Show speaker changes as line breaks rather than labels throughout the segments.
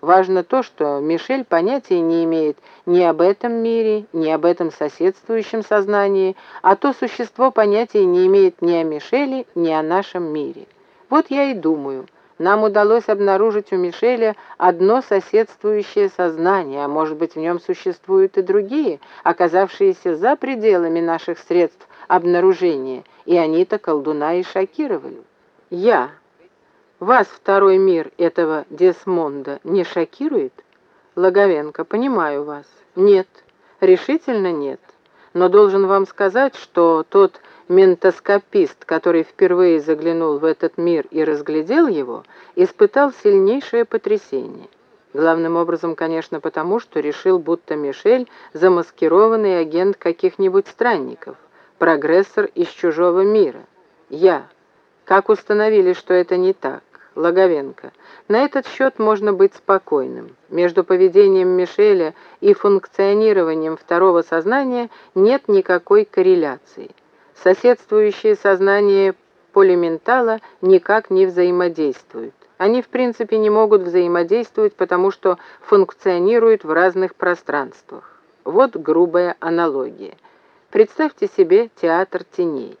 Важно то, что Мишель понятия не имеет ни об этом мире, ни об этом соседствующем сознании, а то существо понятия не имеет ни о Мишеле, ни о нашем мире. Вот я и думаю, нам удалось обнаружить у Мишеля одно соседствующее сознание, а может быть в нем существуют и другие, оказавшиеся за пределами наших средств обнаружения, и они-то колдуна и шокировали. Я, вас второй мир этого Десмонда не шокирует? Логовенко, понимаю вас. Нет, решительно нет. Но должен вам сказать, что тот ментоскопист, который впервые заглянул в этот мир и разглядел его, испытал сильнейшее потрясение. Главным образом, конечно, потому, что решил, будто Мишель — замаскированный агент каких-нибудь странников, прогрессор из чужого мира. Я. Как установили, что это не так? Логовенко. На этот счет можно быть спокойным. Между поведением Мишеля и функционированием второго сознания нет никакой корреляции. Соседствующие сознания полиментала никак не взаимодействуют. Они в принципе не могут взаимодействовать, потому что функционируют в разных пространствах. Вот грубая аналогия. Представьте себе театр теней.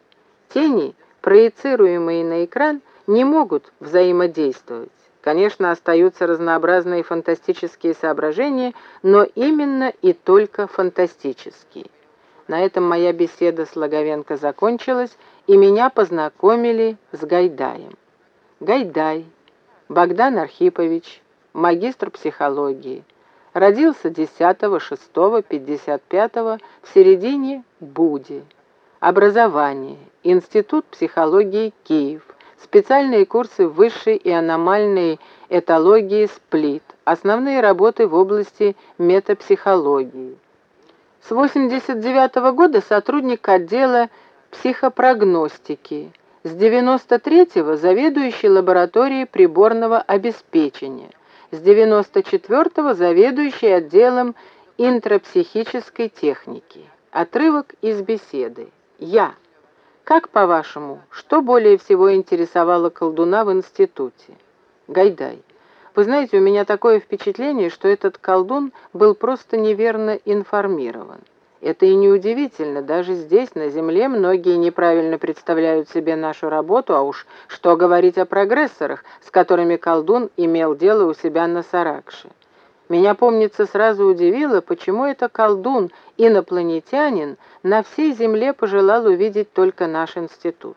Тени, проецируемые на экран, не могут взаимодействовать. Конечно, остаются разнообразные фантастические соображения, но именно и только фантастические. На этом моя беседа с Логовенко закончилась, и меня познакомили с Гайдаем. Гайдай, Богдан Архипович, магистр психологии, родился 10.06.55 в середине Буди. Образование, Институт психологии Киев, специальные курсы высшей и аномальной этологии «Сплит», основные работы в области метапсихологии. С 89 года сотрудник отдела психопрогностики, с 93-го заведующий лабораторией приборного обеспечения, с 94-го заведующий отделом интрапсихической техники. Отрывок из беседы. Я. Как, по-вашему, что более всего интересовало колдуна в институте? Гайдай. Вы знаете, у меня такое впечатление, что этот колдун был просто неверно информирован. Это и неудивительно, даже здесь, на Земле, многие неправильно представляют себе нашу работу, а уж что говорить о прогрессорах, с которыми колдун имел дело у себя на Саракше. Меня, помнится, сразу удивило, почему это колдун, инопланетянин, на всей Земле пожелал увидеть только наш институт.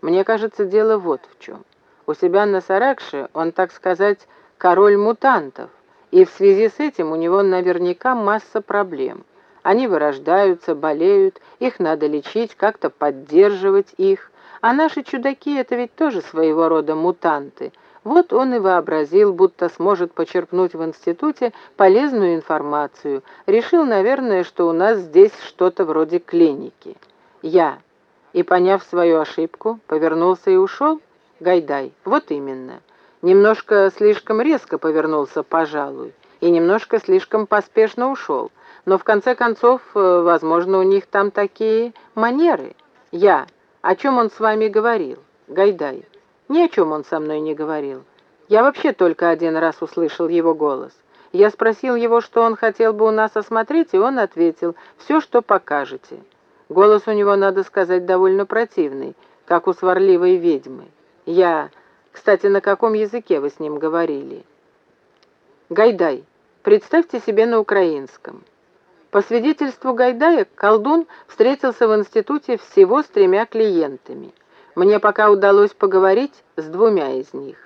Мне кажется, дело вот в чем. У себя на Саракше он, так сказать, король мутантов, и в связи с этим у него наверняка масса проблем. Они вырождаются, болеют, их надо лечить, как-то поддерживать их. А наши чудаки — это ведь тоже своего рода мутанты — вот он и вообразил, будто сможет почерпнуть в институте полезную информацию. Решил, наверное, что у нас здесь что-то вроде клиники. Я. И, поняв свою ошибку, повернулся и ушел? Гайдай. Вот именно. Немножко слишком резко повернулся, пожалуй, и немножко слишком поспешно ушел. Но в конце концов, э, возможно, у них там такие манеры. Я. О чем он с вами говорил? Гайдай. Ни о чем он со мной не говорил. Я вообще только один раз услышал его голос. Я спросил его, что он хотел бы у нас осмотреть, и он ответил «все, что покажете». Голос у него, надо сказать, довольно противный, как у сварливой ведьмы. Я... Кстати, на каком языке вы с ним говорили? Гайдай. Представьте себе на украинском. По свидетельству Гайдая, колдун встретился в институте всего с тремя клиентами. Мне пока удалось поговорить с двумя из них.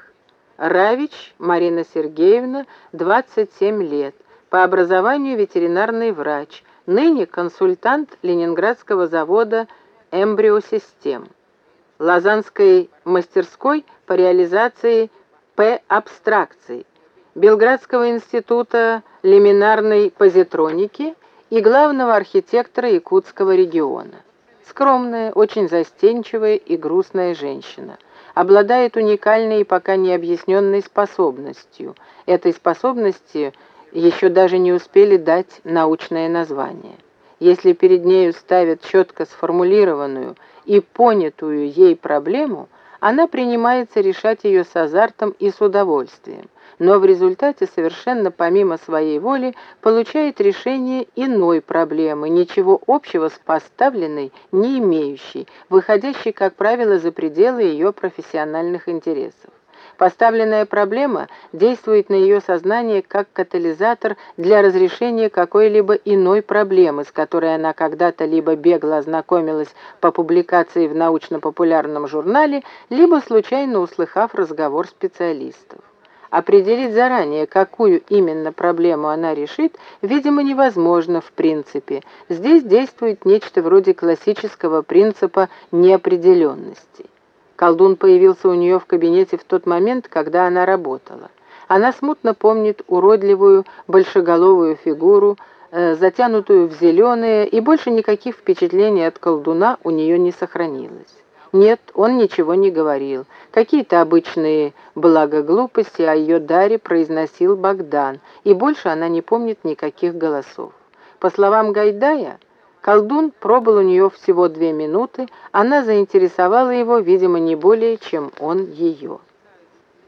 Равич Марина Сергеевна, 27 лет, по образованию ветеринарный врач, ныне консультант Ленинградского завода «Эмбриосистем», Лазанской мастерской по реализации П-абстракций, Белградского института лиминарной позитроники и главного архитектора Якутского региона. Скромная, очень застенчивая и грустная женщина. Обладает уникальной и пока не объясненной способностью. Этой способности еще даже не успели дать научное название. Если перед нею ставят четко сформулированную и понятую ей проблему, она принимается решать ее с азартом и с удовольствием, но в результате совершенно помимо своей воли получает решение иной проблемы, ничего общего с поставленной, не имеющей, выходящей, как правило, за пределы ее профессиональных интересов. Поставленная проблема действует на ее сознание как катализатор для разрешения какой-либо иной проблемы, с которой она когда-то либо бегло ознакомилась по публикации в научно-популярном журнале, либо случайно услыхав разговор специалистов. Определить заранее, какую именно проблему она решит, видимо, невозможно в принципе. Здесь действует нечто вроде классического принципа неопределенности. Колдун появился у нее в кабинете в тот момент, когда она работала. Она смутно помнит уродливую большеголовую фигуру, э, затянутую в зеленые, и больше никаких впечатлений от колдуна у нее не сохранилось. Нет, он ничего не говорил. Какие-то обычные благоглупости о ее даре произносил Богдан, и больше она не помнит никаких голосов. По словам Гайдая, Колдун пробыл у нее всего две минуты, она заинтересовала его, видимо, не более, чем он ее.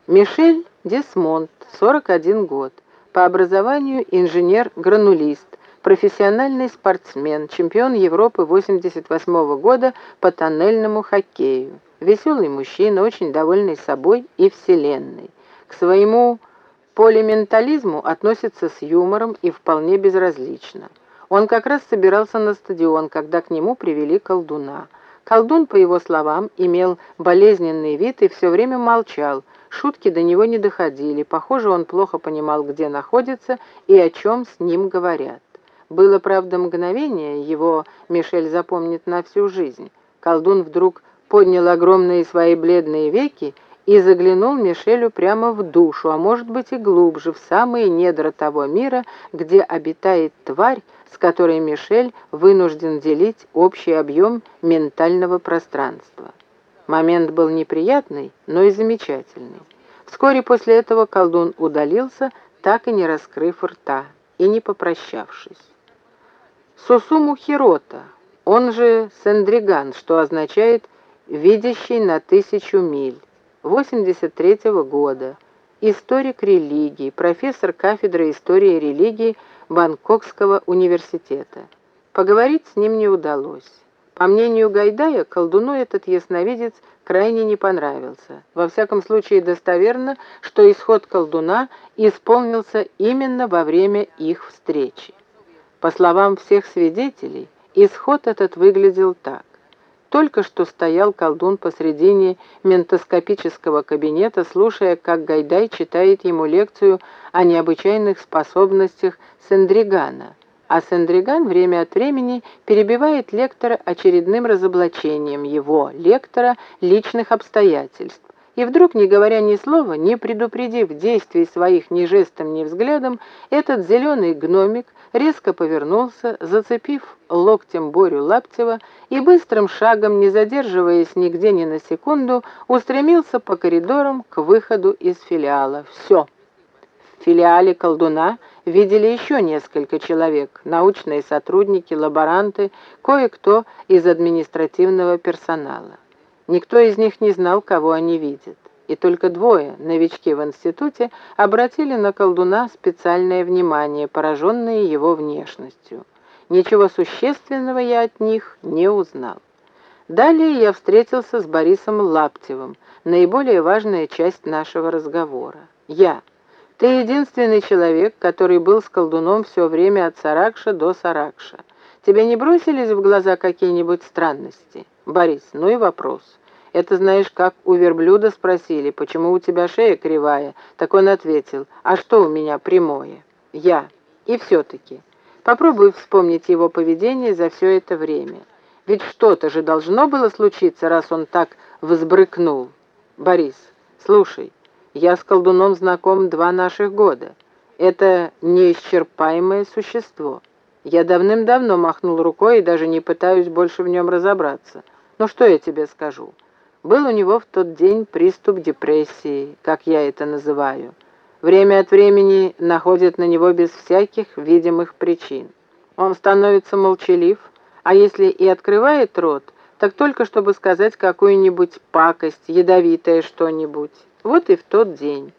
Мишель Десмонт, 41 год, по образованию инженер-гранулист, профессиональный спортсмен, чемпион Европы 88 года по тоннельному хоккею. Веселый мужчина, очень довольный собой и вселенной. К своему полиментализму относится с юмором и вполне безразлично. Он как раз собирался на стадион, когда к нему привели колдуна. Колдун, по его словам, имел болезненный вид и все время молчал. Шутки до него не доходили. Похоже, он плохо понимал, где находится и о чем с ним говорят. Было, правда, мгновение, его Мишель запомнит на всю жизнь. Колдун вдруг поднял огромные свои бледные веки и заглянул Мишелю прямо в душу, а может быть и глубже, в самые недра того мира, где обитает тварь, с которой Мишель вынужден делить общий объем ментального пространства. Момент был неприятный, но и замечательный. Вскоре после этого колдун удалился, так и не раскрыв рта и не попрощавшись. Сусуму Хирота, он же Сендриган, что означает «видящий на тысячу миль», 83 -го года, историк религии, профессор кафедры истории религии Бангкокского университета. Поговорить с ним не удалось. По мнению Гайдая, колдуну этот ясновидец крайне не понравился. Во всяком случае достоверно, что исход колдуна исполнился именно во время их встречи. По словам всех свидетелей, исход этот выглядел так. Только что стоял колдун посредине ментоскопического кабинета, слушая, как Гайдай читает ему лекцию о необычайных способностях Сендригана, а Сендриган время от времени перебивает лектора очередным разоблачением его, лектора, личных обстоятельств. И вдруг, не говоря ни слова, не предупредив действий своих ни жестом, ни взглядом, этот зеленый гномик резко повернулся, зацепив локтем Борю Лаптева и быстрым шагом, не задерживаясь нигде ни на секунду, устремился по коридорам к выходу из филиала. Все. В филиале колдуна видели еще несколько человек, научные сотрудники, лаборанты, кое-кто из административного персонала. Никто из них не знал, кого они видят и только двое, новички в институте, обратили на колдуна специальное внимание, пораженные его внешностью. Ничего существенного я от них не узнал. Далее я встретился с Борисом Лаптевым, наиболее важная часть нашего разговора. Я. Ты единственный человек, который был с колдуном все время от Саракша до Саракша. Тебе не бросились в глаза какие-нибудь странности? Борис, ну и вопрос. Это знаешь, как у верблюда спросили, почему у тебя шея кривая. Так он ответил, а что у меня прямое? Я. И все-таки. Попробуй вспомнить его поведение за все это время. Ведь что-то же должно было случиться, раз он так взбрыкнул. Борис, слушай, я с колдуном знаком два наших года. Это неисчерпаемое существо. Я давным-давно махнул рукой и даже не пытаюсь больше в нем разобраться. Но что я тебе скажу? Был у него в тот день приступ депрессии, как я это называю. Время от времени находят на него без всяких видимых причин. Он становится молчалив, а если и открывает рот, так только чтобы сказать какую-нибудь пакость, ядовитое что-нибудь. Вот и в тот день.